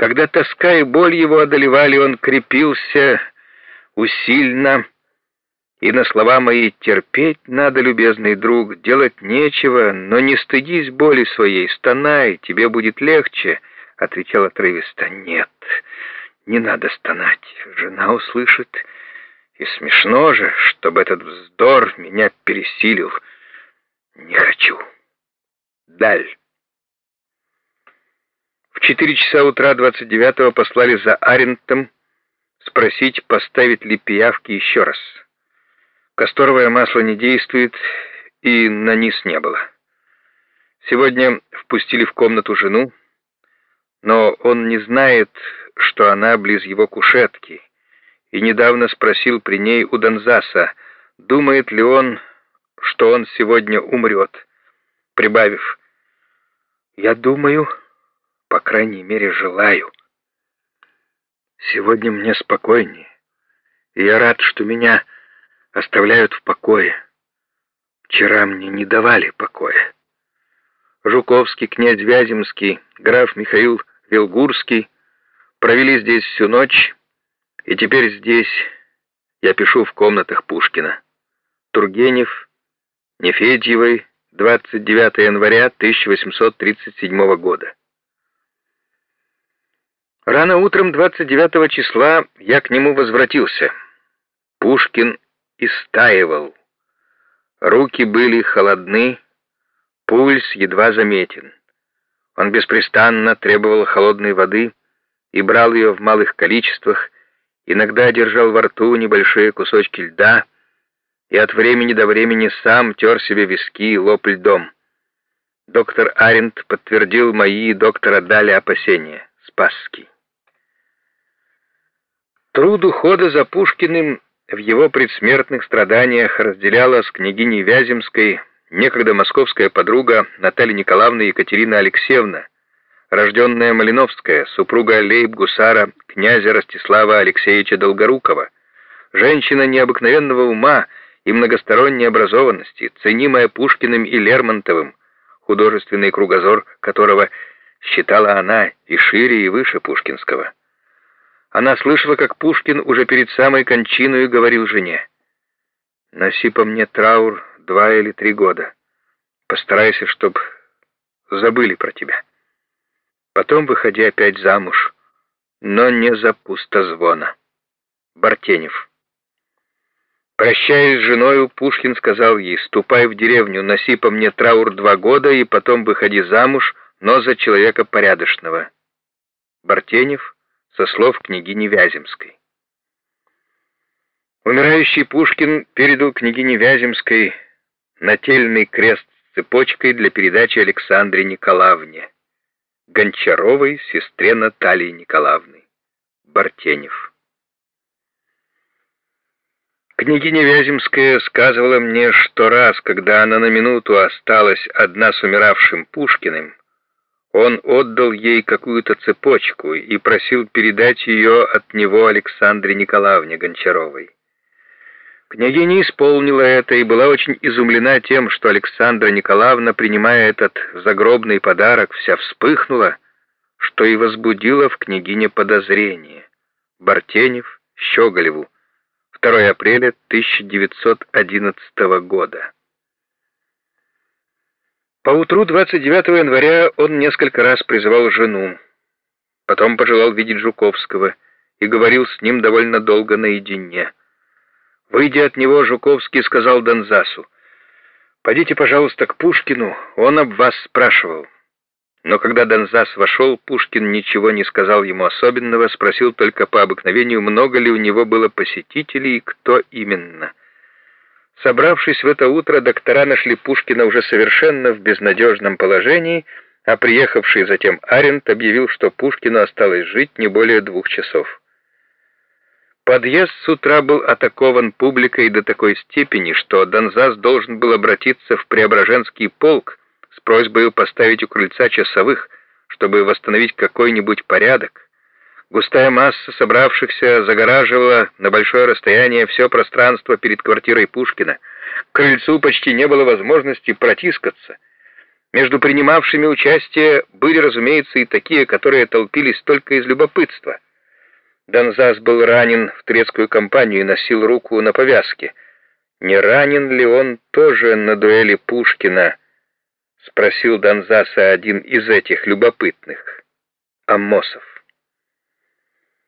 Когда тоска и боль его одолевали, он крепился усильно, и на слова мои терпеть надо, любезный друг, делать нечего, но не стыдись боли своей, стонай, тебе будет легче, — отвечал отрывисто. Нет, не надо стонать, жена услышит, и смешно же, чтобы этот вздор меня пересилил. Не хочу. Даль. В четыре часа утра 29-го послали за Арентом спросить, поставить ли пиявки еще раз. Касторовое масло не действует, и на низ не было. Сегодня впустили в комнату жену, но он не знает, что она близ его кушетки, и недавно спросил при ней у Донзаса, думает ли он, что он сегодня умрет, прибавив, «Я думаю, по крайней мере, желаю. Сегодня мне спокойнее, и я рад, что меня оставляют в покое. Вчера мне не давали покоя. Жуковский, князь Вяземский, граф Михаил Вилгурский провели здесь всю ночь, и теперь здесь я пишу в комнатах Пушкина. Тургенев, Нефедьевой, 29 января 1837 года. Рано утром 29 числа я к нему возвратился. Пушкин истаивал. Руки были холодны, пульс едва заметен. Он беспрестанно требовал холодной воды и брал ее в малых количествах, иногда держал во рту небольшие кусочки льда и от времени до времени сам тер себе виски и лоб льдом. Доктор Арент подтвердил мои доктора Дали опасения. Спасский. Труд ухода за Пушкиным в его предсмертных страданиях разделяла с княгиней Вяземской некогда московская подруга Наталья Николаевна Екатерина Алексеевна, рожденная Малиновская, супруга лейб-гусара князя Ростислава Алексеевича Долгорукова, женщина необыкновенного ума и многосторонней образованности, ценимая Пушкиным и Лермонтовым, художественный кругозор которого считала она и шире, и выше пушкинского. Она слышала, как Пушкин уже перед самой кончиной говорил жене. «Носи по мне траур два или три года. Постарайся, чтоб забыли про тебя. Потом выходи опять замуж, но не за пустозвона». Бартенев. Прощаясь с женою, Пушкин сказал ей, «Ступай в деревню, носи по мне траур два года и потом выходи замуж, но за человека порядочного». Бартенев со слов княгини Вяземской. Умирающий Пушкин передал княгине Вяземской нательный крест с цепочкой для передачи Александре Николаевне, Гончаровой сестре Натальи Николаевны, Бартенев. Княгиня Вяземская сказывала мне, что раз, когда она на минуту осталась одна с умиравшим Пушкиным, он отдал ей какую-то цепочку и просил передать ее от него Александре Николаевне Гончаровой. Княгиня исполнила это и была очень изумлена тем, что Александра Николаевна, принимая этот загробный подарок, вся вспыхнула, что и возбудило в княгине подозрение. Бартенев, Щеголеву, 2 апреля 1911 года. Поутру 29 января он несколько раз призывал жену, потом пожелал видеть Жуковского и говорил с ним довольно долго наедине. Выйдя от него, Жуковский сказал Донзасу, «Пойдите, пожалуйста, к Пушкину, он об вас спрашивал». Но когда Донзас вошел, Пушкин ничего не сказал ему особенного, спросил только по обыкновению, много ли у него было посетителей и кто именно. Собравшись в это утро, доктора нашли Пушкина уже совершенно в безнадежном положении, а приехавший затем Арент объявил, что Пушкину осталось жить не более двух часов. Подъезд с утра был атакован публикой до такой степени, что Донзас должен был обратиться в Преображенский полк с просьбой поставить у крыльца часовых, чтобы восстановить какой-нибудь порядок. Густая масса собравшихся загораживала на большое расстояние все пространство перед квартирой Пушкина. К крыльцу почти не было возможности протискаться. Между принимавшими участие были, разумеется, и такие, которые толпились только из любопытства. Донзас был ранен в турецкую кампанию и носил руку на повязке. Не ранен ли он тоже на дуэли Пушкина? Спросил Донзаса один из этих любопытных. Аммосов.